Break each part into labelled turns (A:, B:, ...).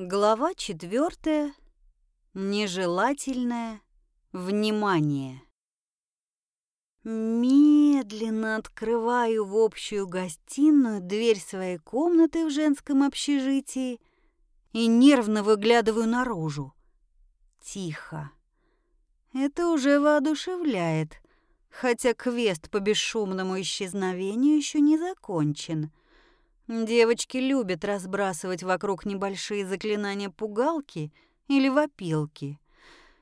A: Глава четвертая. Нежелательное внимание. Медленно открываю в общую гостиную дверь своей комнаты в женском общежитии и нервно выглядываю наружу. Тихо. Это уже воодушевляет, хотя квест по бесшумному исчезновению еще не закончен. Девочки любят разбрасывать вокруг небольшие заклинания пугалки или вопилки.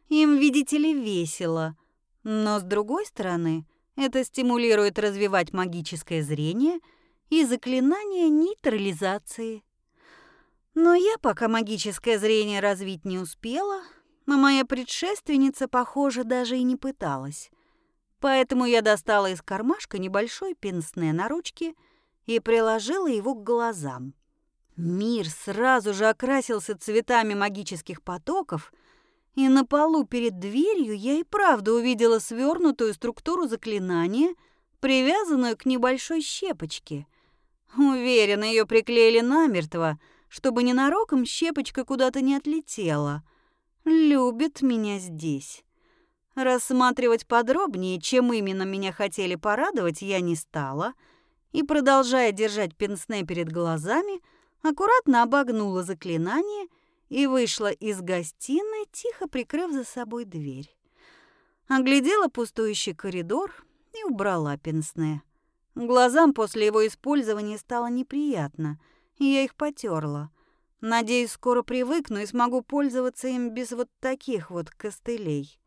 A: Им, видите ли, весело. Но, с другой стороны, это стимулирует развивать магическое зрение и заклинания нейтрализации. Но я пока магическое зрение развить не успела, а моя предшественница, похоже, даже и не пыталась. Поэтому я достала из кармашка небольшой пенсне на ручке и приложила его к глазам. Мир сразу же окрасился цветами магических потоков, и на полу перед дверью я и правда увидела свернутую структуру заклинания, привязанную к небольшой щепочке. Уверена, ее приклеили намертво, чтобы ненароком щепочка куда-то не отлетела. Любит меня здесь. Рассматривать подробнее, чем именно меня хотели порадовать, я не стала — и, продолжая держать пенсне перед глазами, аккуратно обогнула заклинание и вышла из гостиной, тихо прикрыв за собой дверь. Оглядела пустующий коридор и убрала пенсне. Глазам после его использования стало неприятно, и я их потерла. Надеюсь, скоро привыкну и смогу пользоваться им без вот таких вот костылей.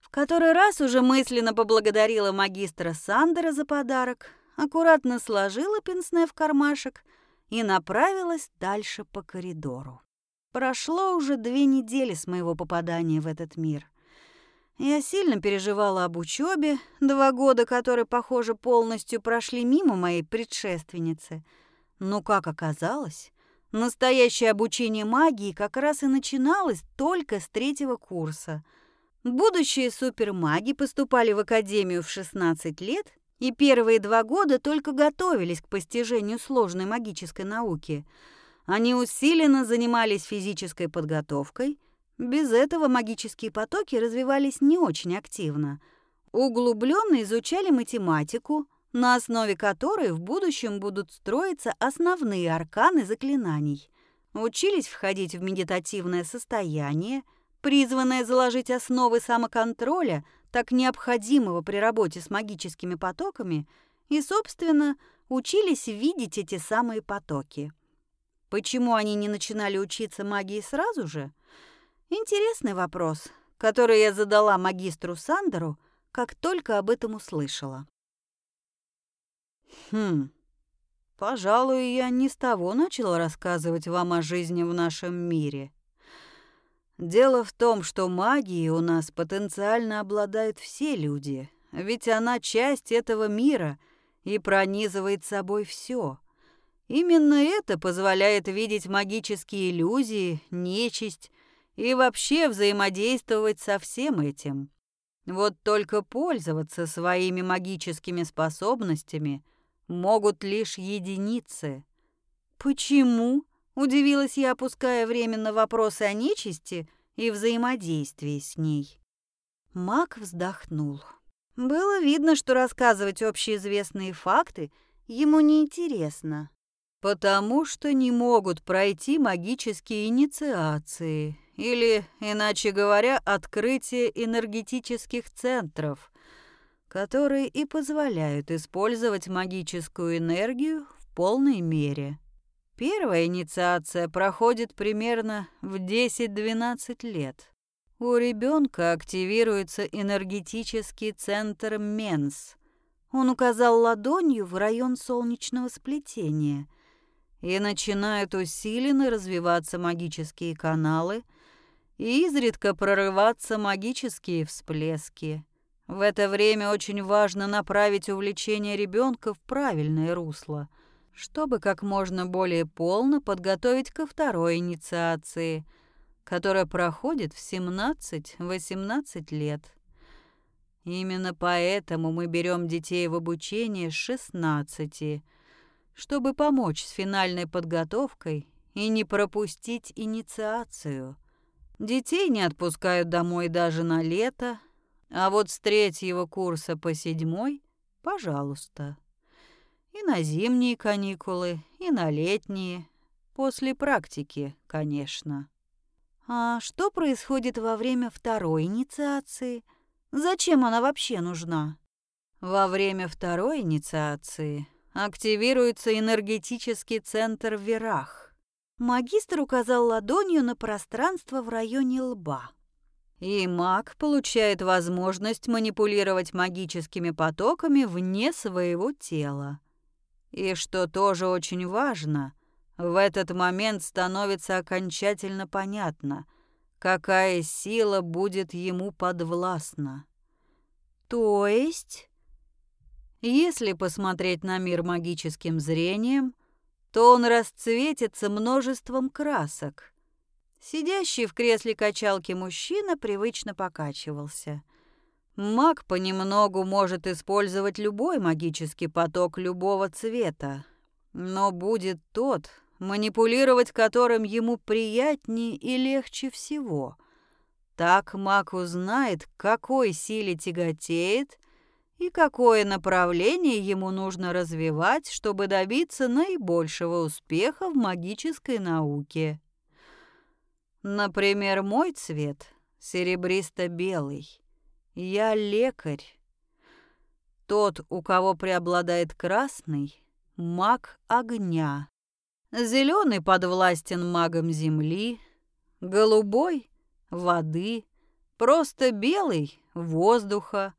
A: В который раз уже мысленно поблагодарила магистра Сандера за подарок, аккуратно сложила пенсне в кармашек и направилась дальше по коридору. Прошло уже две недели с моего попадания в этот мир. Я сильно переживала об учебе, два года, которые, похоже, полностью прошли мимо моей предшественницы. Но, как оказалось, настоящее обучение магии как раз и начиналось только с третьего курса. Будущие супермаги поступали в академию в 16 лет и первые два года только готовились к постижению сложной магической науки. Они усиленно занимались физической подготовкой. Без этого магические потоки развивались не очень активно. Углубленно изучали математику, на основе которой в будущем будут строиться основные арканы заклинаний. Учились входить в медитативное состояние, призванное заложить основы самоконтроля – так необходимого при работе с магическими потоками, и, собственно, учились видеть эти самые потоки. Почему они не начинали учиться магии сразу же? Интересный вопрос, который я задала магистру Сандеру, как только об этом услышала. Хм, пожалуй, я не с того начала рассказывать вам о жизни в нашем мире. Дело в том, что магией у нас потенциально обладают все люди, ведь она часть этого мира и пронизывает собой все. Именно это позволяет видеть магические иллюзии, нечисть и вообще взаимодействовать со всем этим. Вот только пользоваться своими магическими способностями могут лишь единицы. Почему? Удивилась я, опуская временно вопросы о нечисти и взаимодействии с ней. Мак вздохнул. Было видно, что рассказывать общеизвестные факты ему неинтересно. Потому что не могут пройти магические инициации, или, иначе говоря, открытие энергетических центров, которые и позволяют использовать магическую энергию в полной мере. Первая инициация проходит примерно в 10-12 лет. У ребенка активируется энергетический центр Менс. Он указал ладонью в район солнечного сплетения. И начинают усиленно развиваться магические каналы, и изредка прорываться магические всплески. В это время очень важно направить увлечение ребенка в правильное русло – чтобы как можно более полно подготовить ко второй инициации, которая проходит в 17-18 лет. Именно поэтому мы берем детей в обучение с 16, чтобы помочь с финальной подготовкой и не пропустить инициацию. Детей не отпускают домой даже на лето, а вот с третьего курса по седьмой — пожалуйста. И на зимние каникулы, и на летние. После практики, конечно. А что происходит во время второй инициации? Зачем она вообще нужна? Во время второй инициации активируется энергетический центр Верах. Магистр указал ладонью на пространство в районе лба. И маг получает возможность манипулировать магическими потоками вне своего тела. И что тоже очень важно, в этот момент становится окончательно понятно, какая сила будет ему подвластна. То есть, если посмотреть на мир магическим зрением, то он расцветится множеством красок. Сидящий в кресле качалки мужчина привычно покачивался – Маг понемногу может использовать любой магический поток любого цвета, но будет тот, манипулировать которым ему приятнее и легче всего. Так маг узнает, к какой силе тяготеет и какое направление ему нужно развивать, чтобы добиться наибольшего успеха в магической науке. Например, мой цвет — серебристо-белый. Я лекарь. Тот, у кого преобладает красный, маг огня. Зеленый подвластен магам земли, голубой — воды, просто белый — воздуха,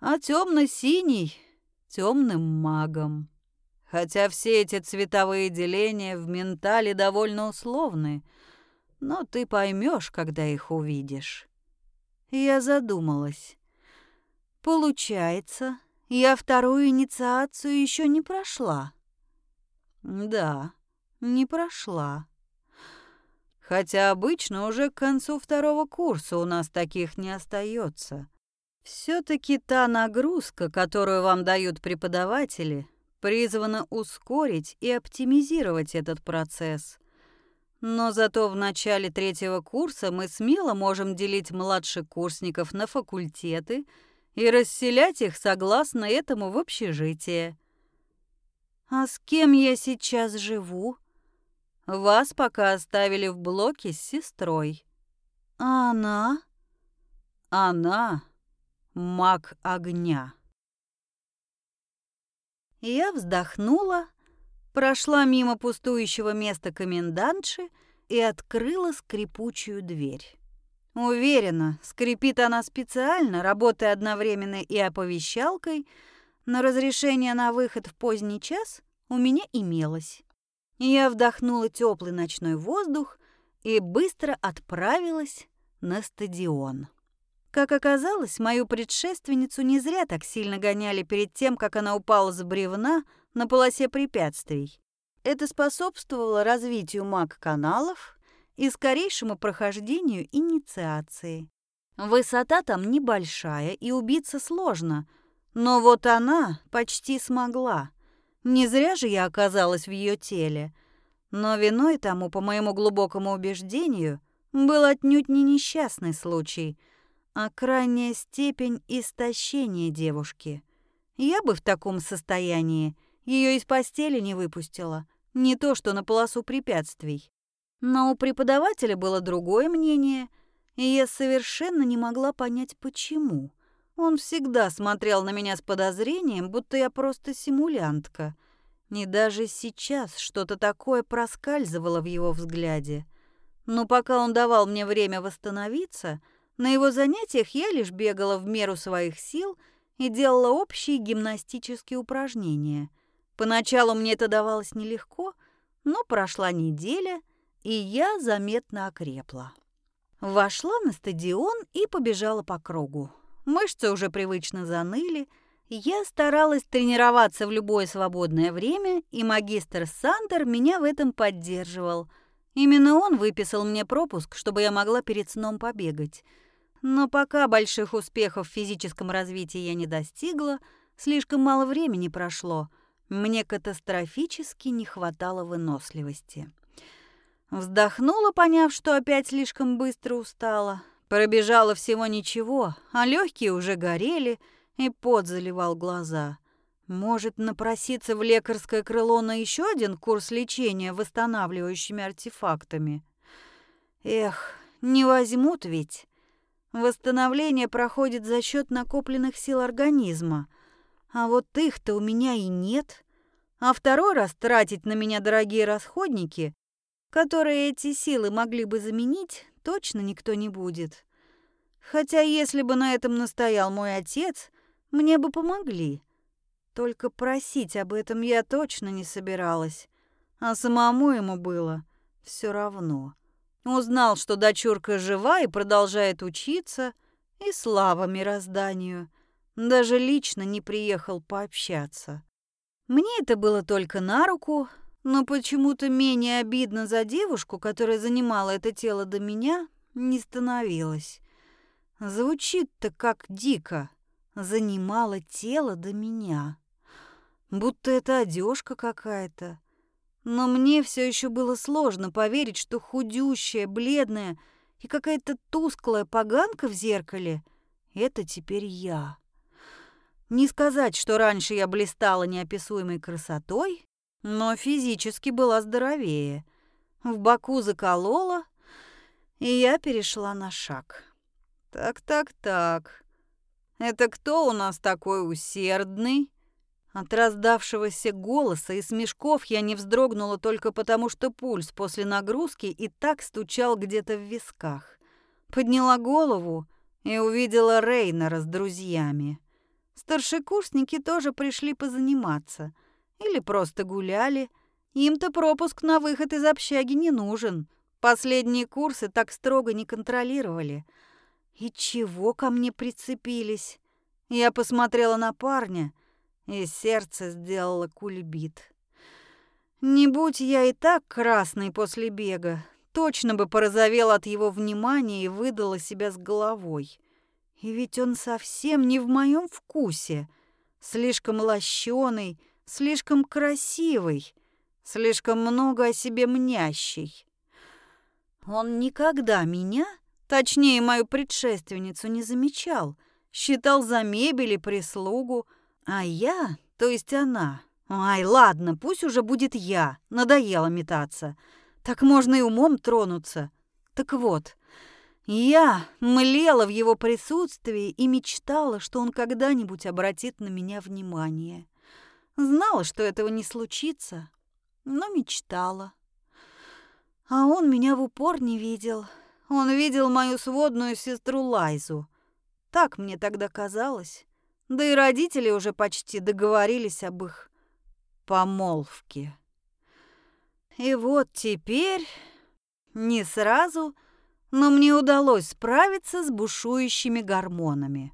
A: а темно-синий — темным магом. Хотя все эти цветовые деления в ментале довольно условны, но ты поймешь, когда их увидишь. Я задумалась. Получается, я вторую инициацию еще не прошла. Да, не прошла. Хотя обычно уже к концу второго курса у нас таких не остается. Все-таки та нагрузка, которую вам дают преподаватели, призвана ускорить и оптимизировать этот процесс. Но зато в начале третьего курса мы смело можем делить младшекурсников на факультеты и расселять их согласно этому в общежитие. А с кем я сейчас живу? Вас пока оставили в блоке с сестрой. А она? Она маг огня. Я вздохнула прошла мимо пустующего места комендантши и открыла скрипучую дверь. Уверена, скрипит она специально, работая одновременно и оповещалкой, но разрешение на выход в поздний час у меня имелось. Я вдохнула теплый ночной воздух и быстро отправилась на стадион. Как оказалось, мою предшественницу не зря так сильно гоняли перед тем, как она упала с бревна на полосе препятствий. Это способствовало развитию маг-каналов и скорейшему прохождению инициации. Высота там небольшая и убиться сложно, но вот она почти смогла. Не зря же я оказалась в ее теле. Но виной тому, по моему глубокому убеждению, был отнюдь не несчастный случай — а крайняя степень истощения девушки. Я бы в таком состоянии ее из постели не выпустила, не то что на полосу препятствий. Но у преподавателя было другое мнение, и я совершенно не могла понять, почему. Он всегда смотрел на меня с подозрением, будто я просто симулянтка. И даже сейчас что-то такое проскальзывало в его взгляде. Но пока он давал мне время восстановиться — на его занятиях я лишь бегала в меру своих сил и делала общие гимнастические упражнения. Поначалу мне это давалось нелегко, но прошла неделя, и я заметно окрепла. Вошла на стадион и побежала по кругу. Мышцы уже привычно заныли. Я старалась тренироваться в любое свободное время, и магистр Сандер меня в этом поддерживал. Именно он выписал мне пропуск, чтобы я могла перед сном побегать. Но пока больших успехов в физическом развитии я не достигла, слишком мало времени прошло, мне катастрофически не хватало выносливости. Вздохнула, поняв, что опять слишком быстро устала. Пробежала всего ничего, а легкие уже горели, и пот заливал глаза. Может, напроситься в лекарское крыло на еще один курс лечения восстанавливающими артефактами? Эх, не возьмут ведь. Восстановление проходит за счет накопленных сил организма, а вот их-то у меня и нет. А второй раз тратить на меня дорогие расходники, которые эти силы могли бы заменить, точно никто не будет. Хотя если бы на этом настоял мой отец, мне бы помогли. Только просить об этом я точно не собиралась, а самому ему было все равно. Узнал, что дочурка жива и продолжает учиться, и слава мирозданию. Даже лично не приехал пообщаться. Мне это было только на руку, но почему-то менее обидно за девушку, которая занимала это тело до меня, не становилось. Звучит-то как дико. Занимала тело до меня. Будто это одежка какая-то. Но мне все еще было сложно поверить, что худющая, бледная и какая-то тусклая поганка в зеркале — это теперь я. Не сказать, что раньше я блистала неописуемой красотой, но физически была здоровее. В боку заколола, и я перешла на шаг. Так-так-так. Это кто у нас такой усердный? От раздавшегося голоса и смешков я не вздрогнула только потому, что пульс после нагрузки и так стучал где-то в висках. Подняла голову и увидела Рейнера с друзьями. Старшекурсники тоже пришли позаниматься — или просто гуляли. Им-то пропуск на выход из общаги не нужен. Последние курсы так строго не контролировали. И чего ко мне прицепились? Я посмотрела на парня, и сердце сделало кульбит. Не будь я и так красной после бега, точно бы порозовела от его внимания и выдала себя с головой. И ведь он совсем не в моем вкусе. Слишком лощеный, слишком красивый, слишком много о себе мнящий. Он никогда меня, точнее мою предшественницу, не замечал, считал за мебель и прислугу, а я, то есть она... Ай, ладно, пусть уже будет я, надоело метаться. Так можно и умом тронуться. Так вот, я млела в его присутствии и мечтала, что он когда-нибудь обратит на меня внимание. Знала, что этого не случится, но мечтала. А он меня в упор не видел. Он видел мою сводную сестру Лайзу. Так мне тогда казалось. Да и родители уже почти договорились об их помолвке. И вот теперь, не сразу, но мне удалось справиться с бушующими гормонами.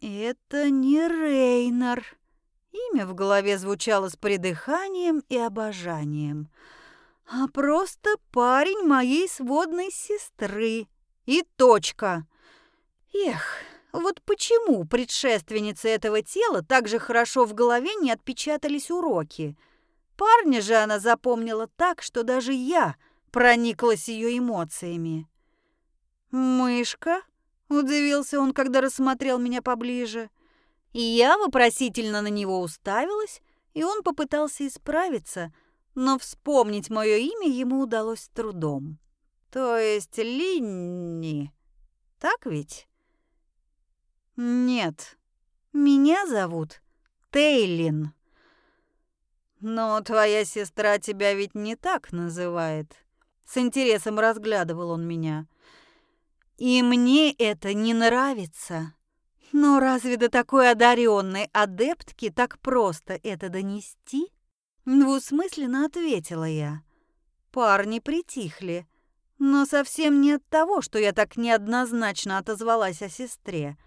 A: Это не Рейнер. Имя в голове звучало с придыханием и обожанием. А просто парень моей сводной сестры. И точка. Эх, вот почему предшественницы этого тела так же хорошо в голове не отпечатались уроки? Парня же она запомнила так, что даже я прониклась ее эмоциями. «Мышка?» — удивился он, когда рассмотрел меня поближе. И я вопросительно на него уставилась, и он попытался исправиться, но вспомнить мое имя ему удалось трудом. То есть Линни, так ведь? Нет, меня зовут Тейлин. Но твоя сестра тебя ведь не так называет. С интересом разглядывал он меня. И мне это не нравится. Но разве до такой одаренной адептки так просто это донести? Двусмысленно ответила я. Парни притихли, но совсем не от того, что я так неоднозначно отозвалась о сестре.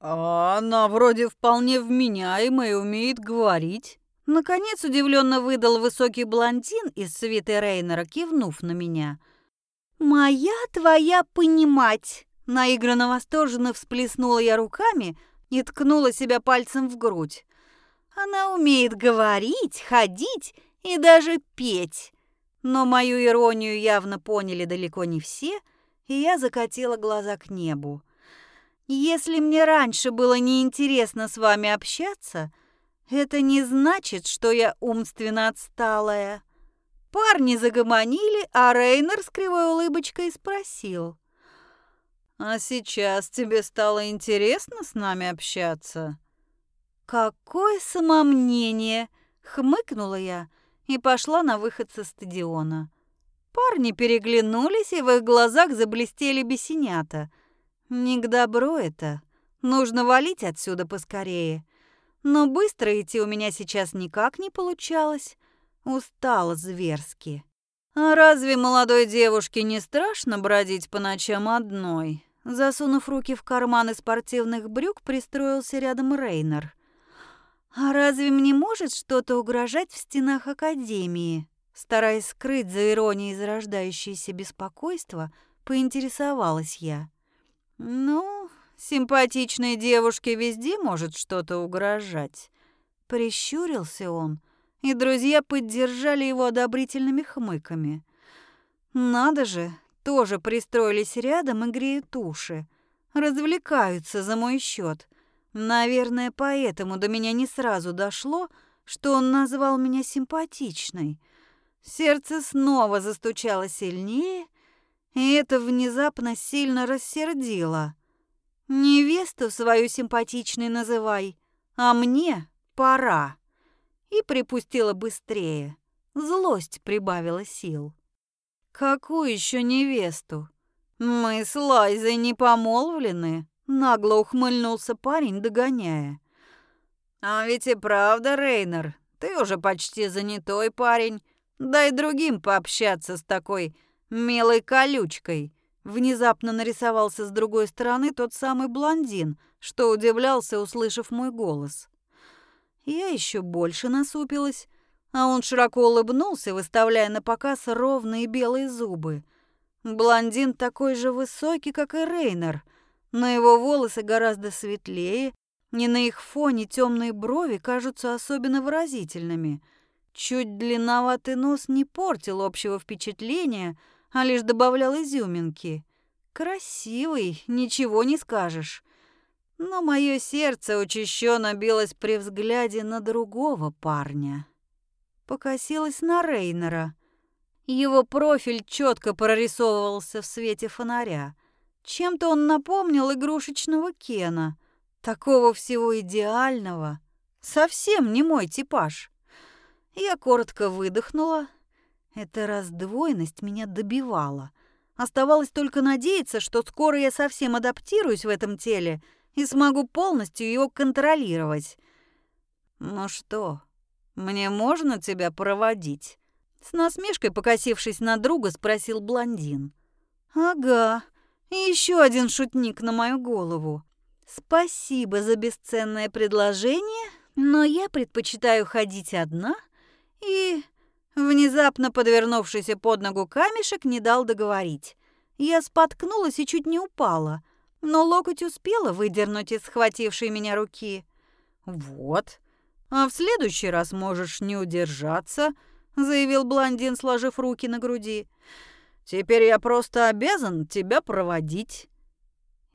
A: А она вроде вполне вменяемая и умеет говорить. Наконец удивленно выдал высокий блондин из свиты Рейнера, кивнув на меня. «Моя твоя понимать!» Наигранно восторженно всплеснула я руками и ткнула себя пальцем в грудь. Она умеет говорить, ходить и даже петь. Но мою иронию явно поняли далеко не все, и я закатила глаза к небу. Если мне раньше было неинтересно с вами общаться, это не значит, что я умственно отсталая. Парни загомонили, а Рейнер с кривой улыбочкой спросил. «А сейчас тебе стало интересно с нами общаться?» «Какое самомнение!» — хмыкнула я и пошла на выход со стадиона. Парни переглянулись, и в их глазах заблестели бесенята. Не к добру это. Нужно валить отсюда поскорее. Но быстро идти у меня сейчас никак не получалось. Устала зверски. А разве молодой девушке не страшно бродить по ночам одной? Засунув руки в карманы спортивных брюк, пристроился рядом Рейнер. А разве мне может что-то угрожать в стенах академии? Стараясь скрыть за иронией зарождающееся беспокойство, поинтересовалась я. Ну, симпатичной девушке везде может что-то угрожать. Прищурился он, и друзья поддержали его одобрительными хмыками. Надо же, тоже пристроились рядом и греют уши. Развлекаются за мой счет. Наверное, поэтому до меня не сразу дошло, что он назвал меня симпатичной. Сердце снова застучало сильнее, и это внезапно сильно рассердило. «Невесту свою симпатичной называй, а мне пора». И припустила быстрее. Злость прибавила сил. «Какую еще невесту? Мы с Лайзой не помолвлены?» Нагло ухмыльнулся парень, догоняя. «А ведь и правда, Рейнер, ты уже почти занятой парень. Дай другим пообщаться с такой милой колючкой». Внезапно нарисовался с другой стороны тот самый блондин, что удивлялся, услышав мой голос. Я еще больше насупилась, а он широко улыбнулся, выставляя на показ ровные белые зубы. Блондин такой же высокий, как и Рейнер, но его волосы гораздо светлее, и на их фоне темные брови кажутся особенно выразительными. Чуть длинноватый нос не портил общего впечатления, а лишь добавлял изюминки. Красивый, ничего не скажешь. Но мое сердце учащенно билось при взгляде на другого парня. Покосилась на Рейнера. Его профиль четко прорисовывался в свете фонаря. Чем-то он напомнил игрушечного Кена, такого всего идеального. Совсем не мой типаж. Я коротко выдохнула. Эта раздвоенность меня добивала. Оставалось только надеяться, что скоро я совсем адаптируюсь в этом теле и смогу полностью его контролировать. «Ну что, мне можно тебя проводить?» С насмешкой покосившись на друга, спросил блондин. «Ага, еще один шутник на мою голову. Спасибо за бесценное предложение, но я предпочитаю ходить одна и... Внезапно подвернувшийся под ногу камешек не дал договорить. Я споткнулась и чуть не упала, но локоть успела выдернуть из схватившей меня руки. «Вот, а в следующий раз можешь не удержаться», — заявил блондин, сложив руки на груди. Теперь я просто обязан тебя проводить».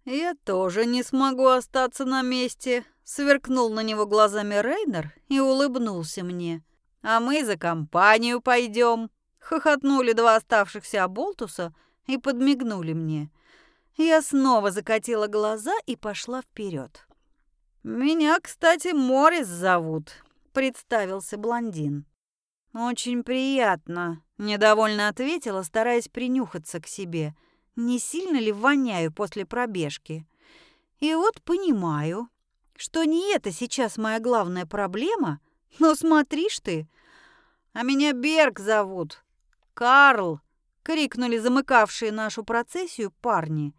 A: «Я тоже не смогу остаться на месте», — сверкнул на него глазами Рейнер и улыбнулся мне. «А мы за компанию пойдем», — хохотнули два оставшихся оболтуса и подмигнули мне. Я снова закатила глаза и пошла вперед. «Меня, кстати, Морис зовут», — представился блондин. «Очень приятно», — недовольно ответила, стараясь принюхаться к себе. «Не сильно ли воняю после пробежки?» И вот понимаю, что не это сейчас моя главная проблема, но смотришь ты. А меня Берг зовут. Карл, крикнули замыкавшие нашу процессию парни.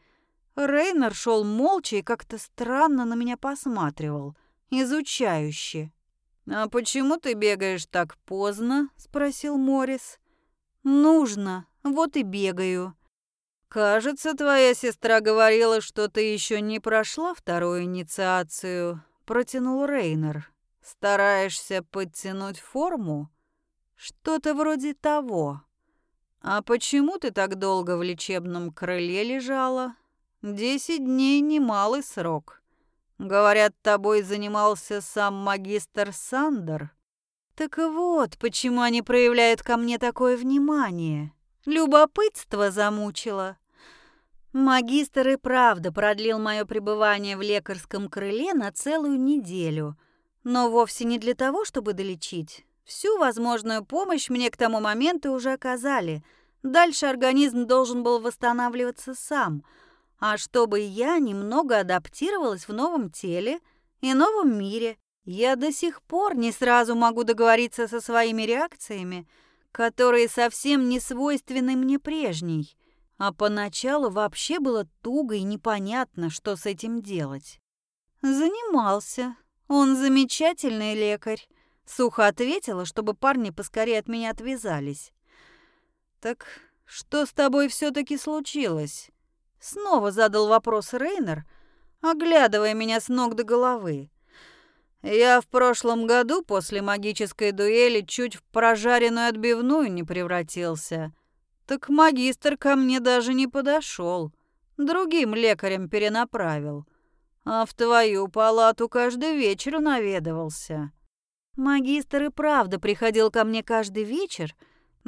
A: Рейнер шел молча и как-то странно на меня посматривал, изучающе. «А почему ты бегаешь так поздно?» — спросил Морис. «Нужно, вот и бегаю». «Кажется, твоя сестра говорила, что ты еще не прошла вторую инициацию», — протянул Рейнер. «Стараешься подтянуть форму?» «Что-то вроде того». «А почему ты так долго в лечебном крыле лежала? Десять дней — немалый срок. Говорят, тобой занимался сам магистр Сандер». «Так вот, почему они проявляют ко мне такое внимание. Любопытство замучило». Магистр и правда продлил мое пребывание в лекарском крыле на целую неделю, но вовсе не для того, чтобы долечить. Всю возможную помощь мне к тому моменту уже оказали. Дальше организм должен был восстанавливаться сам, а чтобы я немного адаптировалась в новом теле и новом мире. Я до сих пор не сразу могу договориться со своими реакциями, которые совсем не свойственны мне прежней. А поначалу вообще было туго и непонятно, что с этим делать. Занимался. Он замечательный лекарь. Сухо ответила, чтобы парни поскорее от меня отвязались. «Так что с тобой все таки случилось?» Снова задал вопрос Рейнер, оглядывая меня с ног до головы. «Я в прошлом году после магической дуэли чуть в прожаренную отбивную не превратился. Так магистр ко мне даже не подошел, другим лекарям перенаправил, а в твою палату каждый вечер наведывался». Магистр и правда приходил ко мне каждый вечер,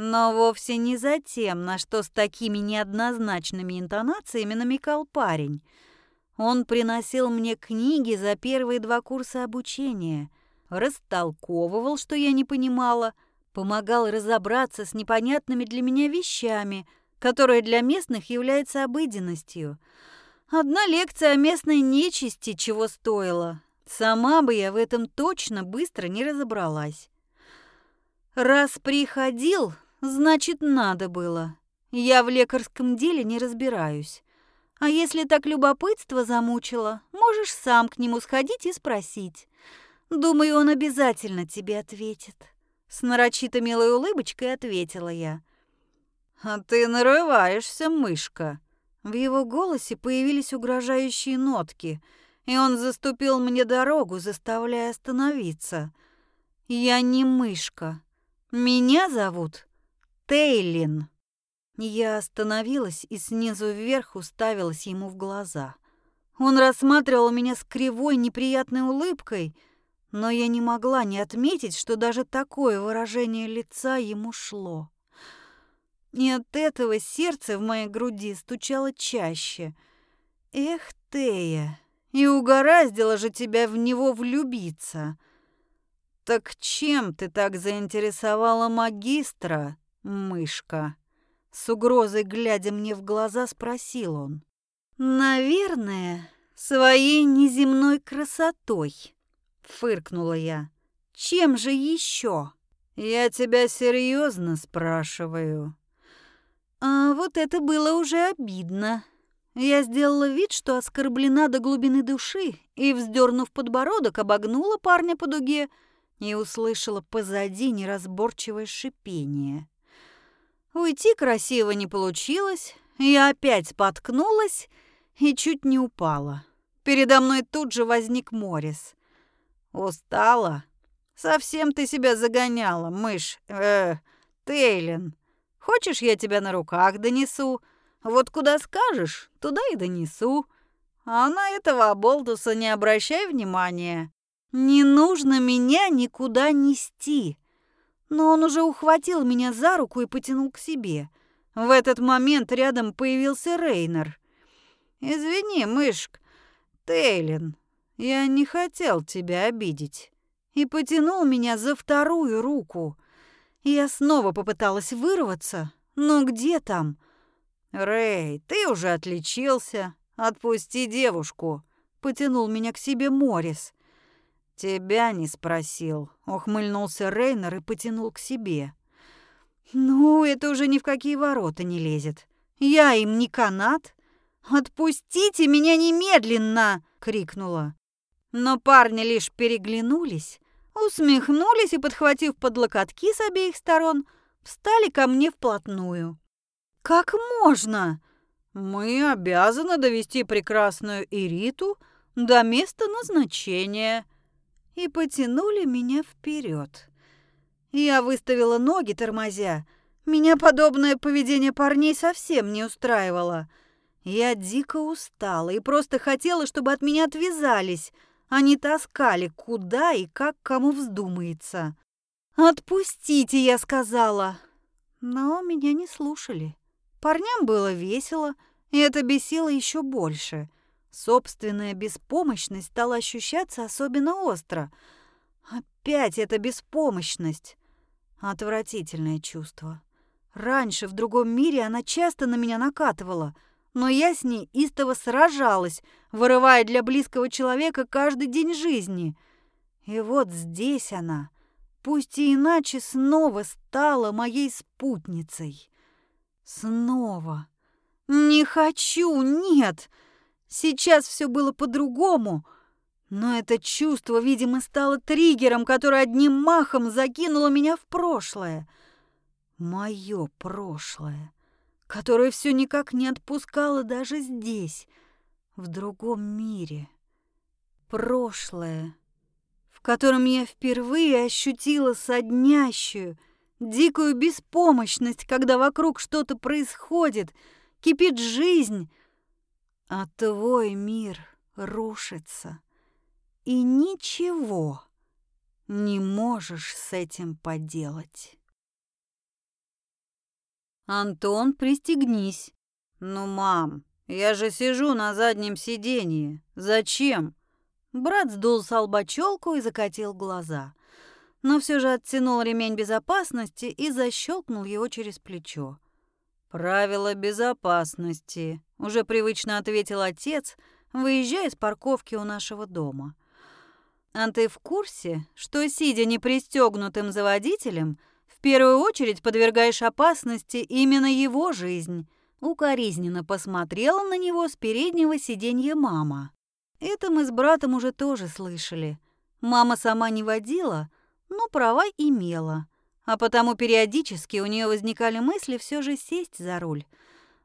A: но вовсе не за тем, на что с такими неоднозначными интонациями намекал парень. Он приносил мне книги за первые два курса обучения, растолковывал, что я не понимала, помогал разобраться с непонятными для меня вещами, которые для местных являются обыденностью. Одна лекция о местной нечисти чего стоила, Сама бы я в этом точно быстро не разобралась. Раз приходил, значит, надо было. Я в лекарском деле не разбираюсь. А если так любопытство замучило, можешь сам к нему сходить и спросить. Думаю, он обязательно тебе ответит. С нарочито милой улыбочкой ответила я. «А ты нарываешься, мышка!» В его голосе появились угрожающие нотки – и он заступил мне дорогу, заставляя остановиться. Я не мышка. Меня зовут Тейлин. Я остановилась и снизу вверх уставилась ему в глаза. Он рассматривал меня с кривой неприятной улыбкой, но я не могла не отметить, что даже такое выражение лица ему шло. И от этого сердце в моей груди стучало чаще. Эх, Тея, и угораздило же тебя в него влюбиться. Так чем ты так заинтересовала магистра, мышка? С угрозой глядя мне в глаза, спросил он. Наверное, своей неземной красотой, фыркнула я. Чем же еще? Я тебя серьезно спрашиваю. А вот это было уже обидно. Я сделала вид, что оскорблена до глубины души, и, вздернув подбородок, обогнула парня по дуге и услышала позади неразборчивое шипение. Уйти красиво не получилось, я опять споткнулась и чуть не упала. Передо мной тут же возник Морис. «Устала? Совсем ты себя загоняла, мышь, э, Тейлин. Хочешь, я тебя на руках донесу?» Вот куда скажешь, туда и донесу. А на этого оболтуса не обращай внимания. Не нужно меня никуда нести. Но он уже ухватил меня за руку и потянул к себе. В этот момент рядом появился Рейнер. «Извини, мышк, Тейлин, я не хотел тебя обидеть». И потянул меня за вторую руку. Я снова попыталась вырваться, но где там? «Рэй, ты уже отличился. Отпусти девушку», — потянул меня к себе Морис. «Тебя не спросил», — ухмыльнулся Рейнер и потянул к себе. «Ну, это уже ни в какие ворота не лезет. Я им не канат. Отпустите меня немедленно!» — крикнула. Но парни лишь переглянулись, усмехнулись и, подхватив под локотки с обеих сторон, встали ко мне вплотную. Как можно? Мы обязаны довести прекрасную Ириту до места назначения. И потянули меня вперед. Я выставила ноги, тормозя, Меня подобное поведение парней совсем не устраивало. Я дико устала и просто хотела, чтобы от меня отвязались, а не таскали куда и как кому вздумается. «Отпустите», — я сказала. Но меня не слушали. Парням было весело, и это бесило еще больше. Собственная беспомощность стала ощущаться особенно остро. Опять эта беспомощность. Отвратительное чувство. Раньше в другом мире она часто на меня накатывала, но я с ней истово сражалась, вырывая для близкого человека каждый день жизни. И вот здесь она, пусть и иначе, снова стала моей спутницей. Снова. Не хочу, нет. Сейчас все было по-другому. Но это чувство, видимо, стало триггером, который одним махом закинуло меня в прошлое — Мое прошлое, которое все никак не отпускало даже здесь, в другом мире. Прошлое, в котором я впервые ощутила соднящую, дикую беспомощность, когда вокруг что-то происходит, кипит жизнь, а твой мир рушится, и ничего не можешь с этим поделать. «Антон, пристегнись». «Ну, мам, я же сижу на заднем сиденье. Зачем?» Брат сдул с и закатил глаза. Но все же оттянул ремень безопасности и защелкнул его через плечо. «Правила безопасности», — уже привычно ответил отец, выезжая с парковки у нашего дома. «А ты в курсе, что, сидя непристегнутым за водителем, — в первую очередь подвергаешь опасности именно его жизнь. Укоризненно посмотрела на него с переднего сиденья мама. Это мы с братом уже тоже слышали. Мама сама не водила, но права имела. А потому периодически у нее возникали мысли все же сесть за руль.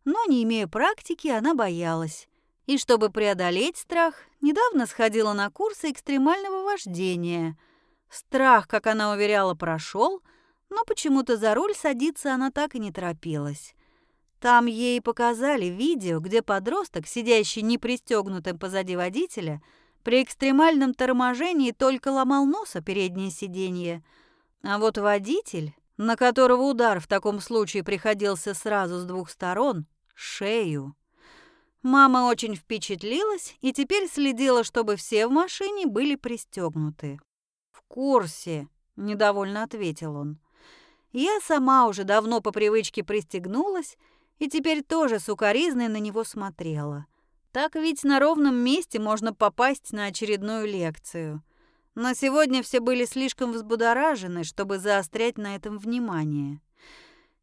A: Но не имея практики, она боялась. И чтобы преодолеть страх, недавно сходила на курсы экстремального вождения. Страх, как она уверяла, прошел – но почему-то за руль садиться она так и не торопилась. Там ей показали видео, где подросток, сидящий непристегнутым позади водителя, при экстремальном торможении только ломал нос о переднее сиденье. А вот водитель, на которого удар в таком случае приходился сразу с двух сторон, шею. Мама очень впечатлилась и теперь следила, чтобы все в машине были пристегнуты. «В курсе», — недовольно ответил он. Я сама уже давно по привычке пристегнулась и теперь тоже сукоризной на него смотрела. Так ведь на ровном месте можно попасть на очередную лекцию. Но сегодня все были слишком взбудоражены, чтобы заострять на этом внимание.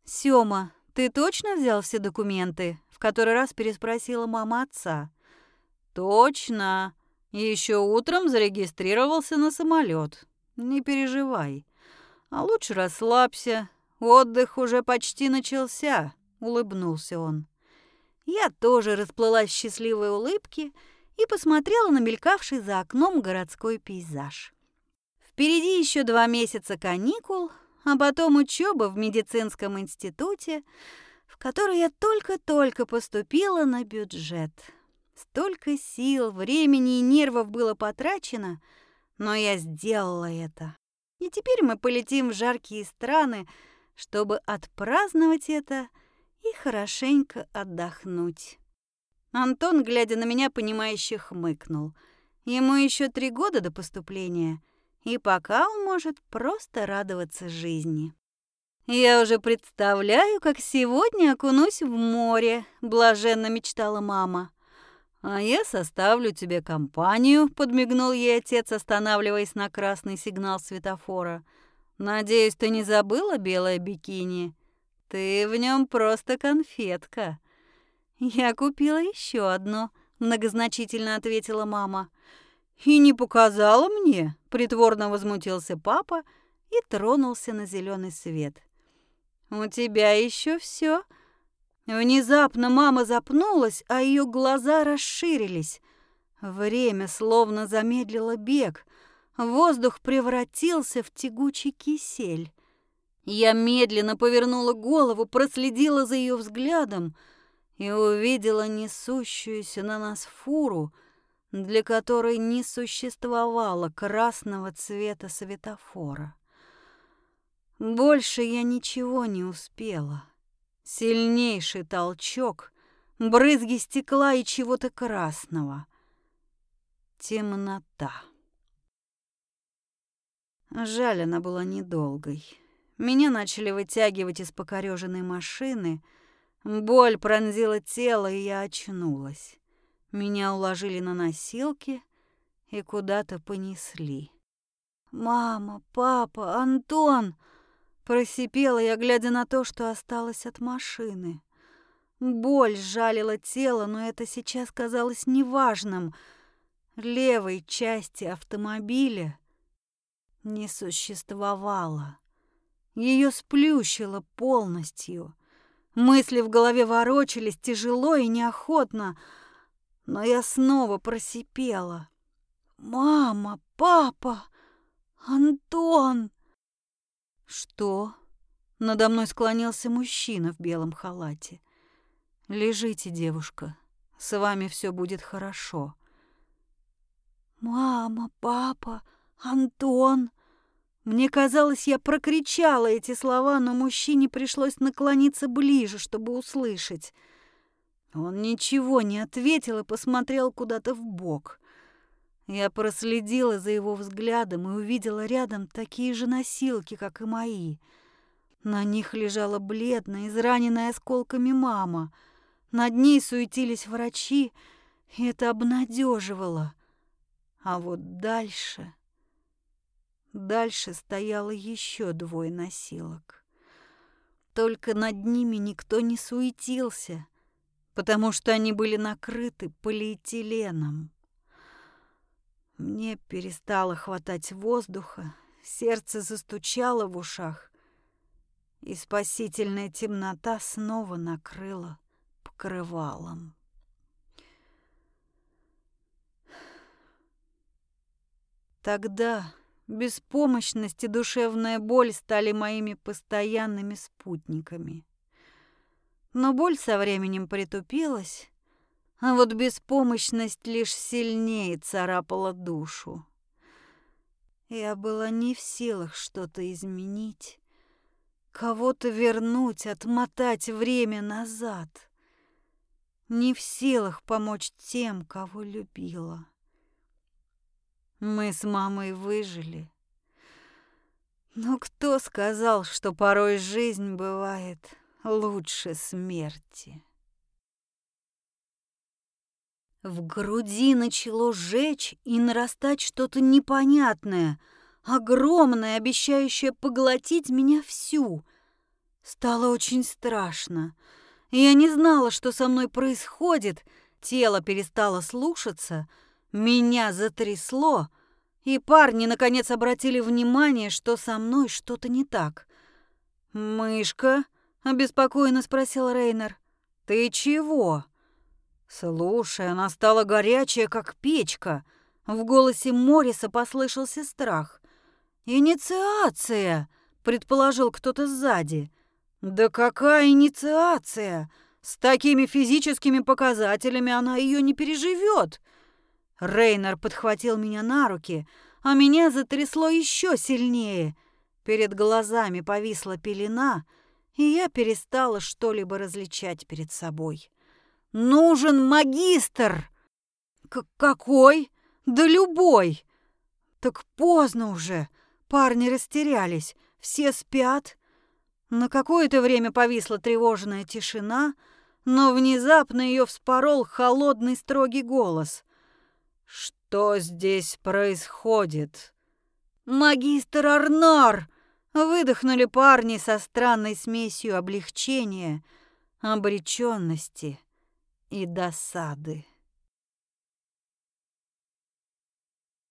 A: «Сёма, ты точно взял все документы?» В который раз переспросила мама отца. «Точно. Еще утром зарегистрировался на самолет. Не переживай. А лучше расслабься. Отдых уже почти начался, улыбнулся он. Я тоже расплылась в счастливой улыбке и посмотрела на мелькавший за окном городской пейзаж. Впереди еще два месяца каникул, а потом учеба в медицинском институте, в который я только-только поступила на бюджет. Столько сил, времени и нервов было потрачено, но я сделала это. И теперь мы полетим в жаркие страны, чтобы отпраздновать это и хорошенько отдохнуть. Антон, глядя на меня, понимающе хмыкнул. Ему еще три года до поступления, и пока он может просто радоваться жизни. «Я уже представляю, как сегодня окунусь в море», — блаженно мечтала мама. «А я составлю тебе компанию», — подмигнул ей отец, останавливаясь на красный сигнал светофора. «Надеюсь, ты не забыла белое бикини? Ты в нем просто конфетка». «Я купила еще одно», — многозначительно ответила мама. «И не показала мне?» — притворно возмутился папа и тронулся на зеленый свет. «У тебя еще все, Внезапно мама запнулась, а ее глаза расширились. Время словно замедлило бег. Воздух превратился в тягучий кисель. Я медленно повернула голову, проследила за ее взглядом и увидела несущуюся на нас фуру, для которой не существовало красного цвета светофора. Больше я ничего не успела. Сильнейший толчок, брызги стекла и чего-то красного. Темнота. Жаль, она была недолгой. Меня начали вытягивать из покореженной машины. Боль пронзила тело, и я очнулась. Меня уложили на носилки и куда-то понесли. «Мама, папа, Антон!» Просипела я, глядя на то, что осталось от машины. Боль сжалила тело, но это сейчас казалось неважным. Левой части автомобиля не существовало. Ее сплющило полностью. Мысли в голове ворочались тяжело и неохотно, но я снова просипела. «Мама, папа, Антон!» «Что?» Надо мной склонился мужчина в белом халате. «Лежите, девушка. С вами все будет хорошо». «Мама, папа, Антон!» Мне казалось, я прокричала эти слова, но мужчине пришлось наклониться ближе, чтобы услышать. Он ничего не ответил и посмотрел куда-то в бок. Я проследила за его взглядом и увидела рядом такие же носилки, как и мои. На них лежала бледная, израненная осколками мама. Над ней суетились врачи, и это обнадеживало. А вот дальше... Дальше стояло еще двое носилок. Только над ними никто не суетился, потому что они были накрыты полиэтиленом. Мне перестало хватать воздуха, сердце застучало в ушах, и спасительная темнота снова накрыла покрывалом. Тогда беспомощность и душевная боль стали моими постоянными спутниками. Но боль со временем притупилась, а вот беспомощность лишь сильнее царапала душу. Я была не в силах что-то изменить, кого-то вернуть, отмотать время назад. Не в силах помочь тем, кого любила. Мы с мамой выжили. Но кто сказал, что порой жизнь бывает лучше смерти? В груди начало жечь и нарастать что-то непонятное, огромное, обещающее поглотить меня всю. Стало очень страшно. Я не знала, что со мной происходит. Тело перестало слушаться, меня затрясло, и парни наконец обратили внимание, что со мной что-то не так. «Мышка?» — обеспокоенно спросил Рейнер. «Ты чего?» Слушай, она стала горячая, как печка. В голосе Мориса послышался страх. «Инициация!» — предположил кто-то сзади. «Да какая инициация? С такими физическими показателями она ее не переживет!» Рейнер подхватил меня на руки, а меня затрясло еще сильнее. Перед глазами повисла пелена, и я перестала что-либо различать перед собой. Нужен магистр. К какой? Да любой. Так поздно уже. Парни растерялись. Все спят. На какое-то время повисла тревожная тишина, но внезапно ее вспорол холодный строгий голос. «Что здесь происходит?» «Магистр Арнар!» Выдохнули парни со странной смесью облегчения, обреченности и досады.